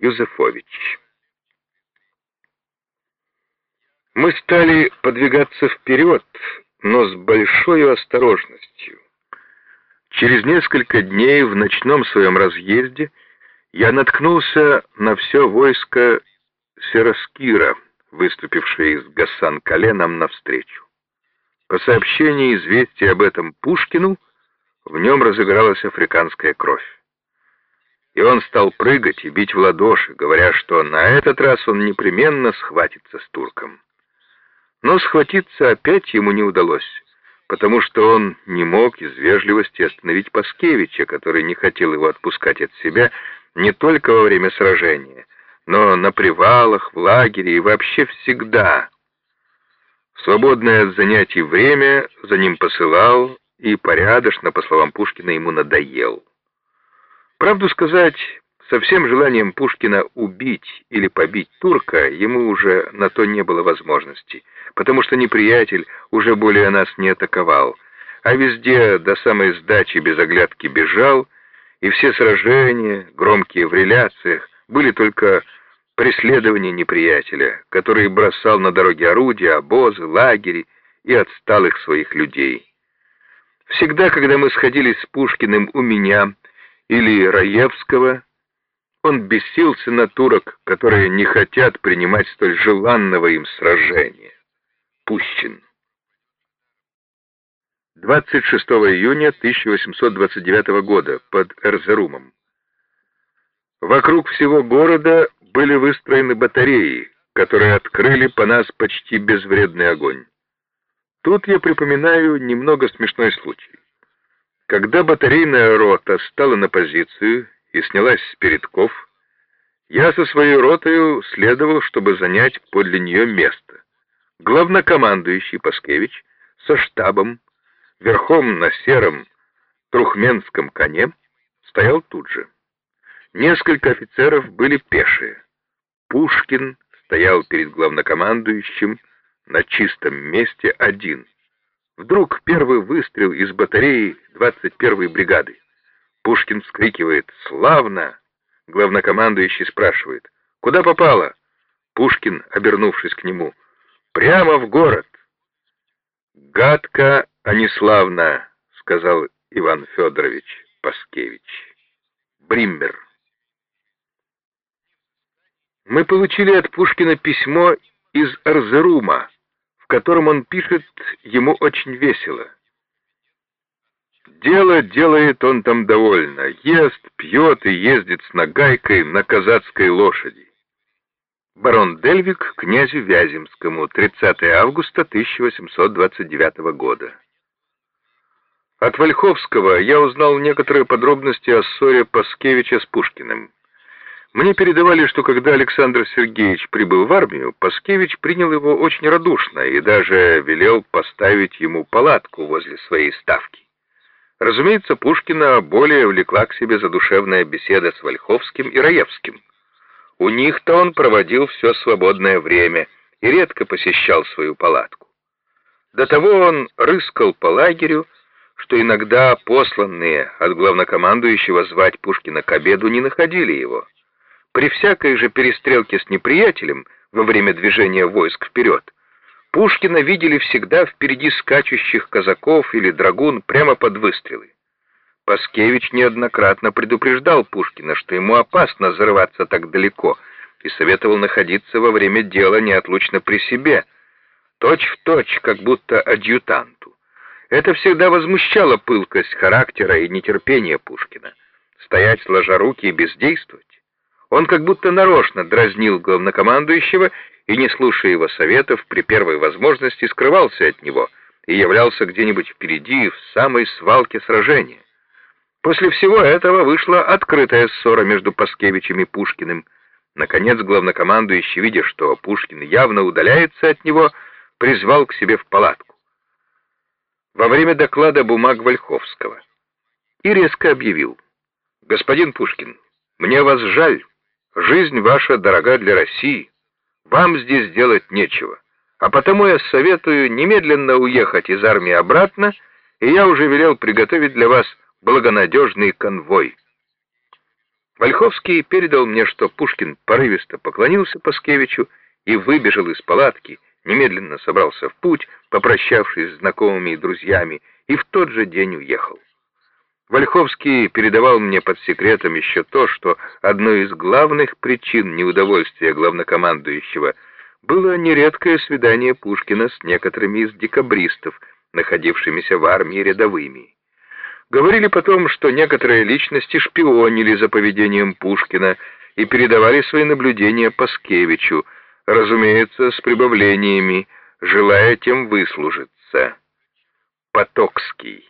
Юзефович. Мы стали подвигаться вперед, но с большой осторожностью. Через несколько дней в ночном своем разъезде я наткнулся на все войско Сераскира, выступившее из Гасан-Кале нам навстречу. По сообщению известия об этом Пушкину, в нем разыгралась африканская кровь. И он стал прыгать и бить в ладоши, говоря, что на этот раз он непременно схватится с турком. Но схватиться опять ему не удалось, потому что он не мог из вежливости остановить Паскевича, который не хотел его отпускать от себя не только во время сражения, но на привалах, в лагере и вообще всегда. Свободное от занятий время за ним посылал, и порядочно, по словам Пушкина, ему надоел. Правду сказать, со всем желанием Пушкина убить или побить турка ему уже на то не было возможности, потому что неприятель уже более нас не атаковал, а везде до самой сдачи без оглядки бежал, и все сражения, громкие в реляциях, были только преследования неприятеля, который бросал на дороге орудия, обозы, лагери и отсталых своих людей. Всегда, когда мы сходились с Пушкиным у меня или Раевского, он бесился на турок, которые не хотят принимать столь желанного им сражения. Пущин. 26 июня 1829 года под Эрзерумом. Вокруг всего города были выстроены батареи, которые открыли по нас почти безвредный огонь. Тут я припоминаю немного смешной случай. Когда батарейная рота стала на позицию и снялась с передков, я со своей ротою следовал, чтобы занять подле нее место. Главнокомандующий Паскевич со штабом, верхом на сером трухменском коне, стоял тут же. Несколько офицеров были пешие. Пушкин стоял перед главнокомандующим на чистом месте один. Вдруг первый выстрел из батареи 21-й бригады. Пушкин вскрикивает «Славно!». Главнокомандующий спрашивает «Куда попало?» Пушкин, обернувшись к нему, «Прямо в город». «Гадко, а не славно», — сказал Иван Федорович Паскевич. Бриммер. Мы получили от Пушкина письмо из Арзерума, котором он пишет ему очень весело. Дело делает он там довольно. Ест, пьет и ездит с нагайкой на казацкой лошади. Барон Дельвик князю Вяземскому, 30 августа 1829 года. От Вольховского я узнал некоторые подробности о ссоре Паскевича с Пушкиным. Мне передавали, что когда Александр Сергеевич прибыл в армию, Паскевич принял его очень радушно и даже велел поставить ему палатку возле своей ставки. Разумеется, Пушкина более влекла к себе задушевная беседа с Вольховским и Раевским. У них-то он проводил все свободное время и редко посещал свою палатку. До того он рыскал по лагерю, что иногда посланные от главнокомандующего звать Пушкина к обеду не находили его. При всякой же перестрелке с неприятелем во время движения войск вперед Пушкина видели всегда впереди скачущих казаков или драгун прямо под выстрелы. Паскевич неоднократно предупреждал Пушкина, что ему опасно зарываться так далеко, и советовал находиться во время дела неотлучно при себе, точь в точь, как будто адъютанту. Это всегда возмущало пылкость характера и нетерпение Пушкина. Стоять сложа руки и бездействовать. Он как будто нарочно дразнил главнокомандующего и, не слушая его советов, при первой возможности скрывался от него и являлся где-нибудь впереди, в самой свалке сражения. После всего этого вышла открытая ссора между Паскевичем и Пушкиным. Наконец главнокомандующий, видя, что Пушкин явно удаляется от него, призвал к себе в палатку. Во время доклада бумаг Вольховского. И резко объявил. «Господин Пушкин, мне вас жаль. Жизнь ваша дорога для России». Вам здесь делать нечего, а потому я советую немедленно уехать из армии обратно, и я уже велел приготовить для вас благонадежный конвой». Вольховский передал мне, что Пушкин порывисто поклонился Паскевичу и выбежал из палатки, немедленно собрался в путь, попрощавшись с знакомыми и друзьями, и в тот же день уехал. Вольховский передавал мне под секретом еще то, что одной из главных причин неудовольствия главнокомандующего было нередкое свидание Пушкина с некоторыми из декабристов, находившимися в армии рядовыми. Говорили потом, что некоторые личности шпионили за поведением Пушкина и передавали свои наблюдения Паскевичу, разумеется, с прибавлениями, желая тем выслужиться. Потокский